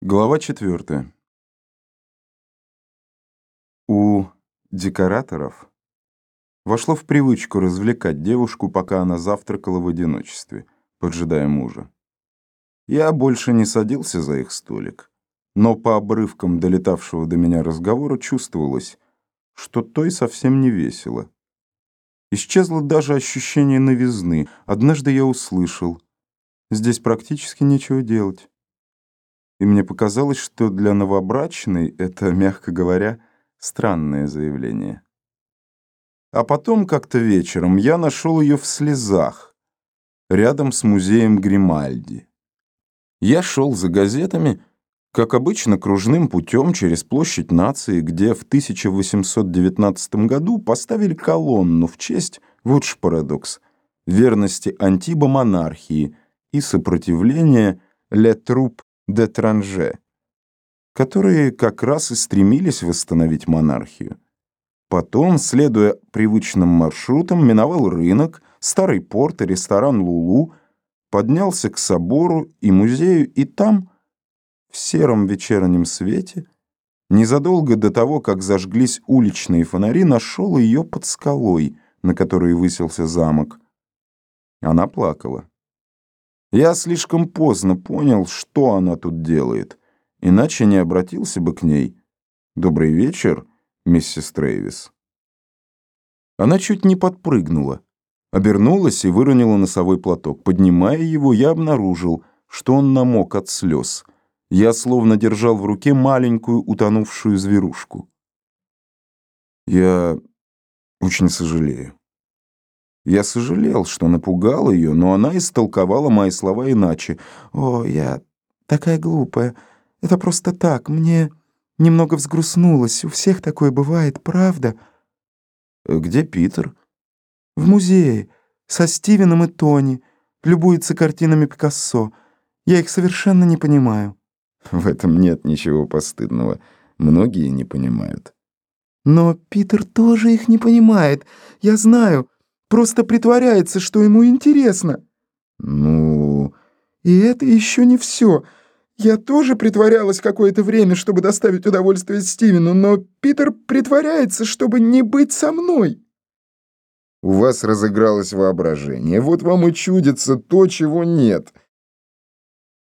Глава четвертая. У декораторов вошло в привычку развлекать девушку, пока она завтракала в одиночестве, поджидая мужа. Я больше не садился за их столик, но по обрывкам долетавшего до меня разговора чувствовалось, что той совсем не весело. Исчезло даже ощущение новизны. Однажды я услышал, здесь практически нечего делать и мне показалось, что для новобрачной это, мягко говоря, странное заявление. А потом как-то вечером я нашел ее в слезах, рядом с музеем Гримальди. Я шел за газетами, как обычно, кружным путем через площадь нации, где в 1819 году поставили колонну в честь, вот ж парадокс, верности антибо-монархии и сопротивления «Ле труп де Транже, которые как раз и стремились восстановить монархию. Потом, следуя привычным маршрутам, миновал рынок, старый порт и ресторан «Лулу», поднялся к собору и музею, и там, в сером вечернем свете, незадолго до того, как зажглись уличные фонари, нашел ее под скалой, на которой высился замок. Она плакала. Я слишком поздно понял, что она тут делает, иначе не обратился бы к ней. «Добрый вечер, миссис Трейвис». Она чуть не подпрыгнула, обернулась и выронила носовой платок. Поднимая его, я обнаружил, что он намок от слез. Я словно держал в руке маленькую утонувшую зверушку. «Я очень сожалею». Я сожалел, что напугал ее, но она истолковала мои слова иначе. «О, я такая глупая. Это просто так. Мне немного взгрустнулось. У всех такое бывает, правда?» «Где Питер?» «В музее. Со Стивеном и Тони. Любуется картинами Пикассо. Я их совершенно не понимаю». «В этом нет ничего постыдного. Многие не понимают». «Но Питер тоже их не понимает. Я знаю». Просто притворяется, что ему интересно». «Ну...» «И это еще не все. Я тоже притворялась какое-то время, чтобы доставить удовольствие Стивену, но Питер притворяется, чтобы не быть со мной». «У вас разыгралось воображение. Вот вам и чудится то, чего нет».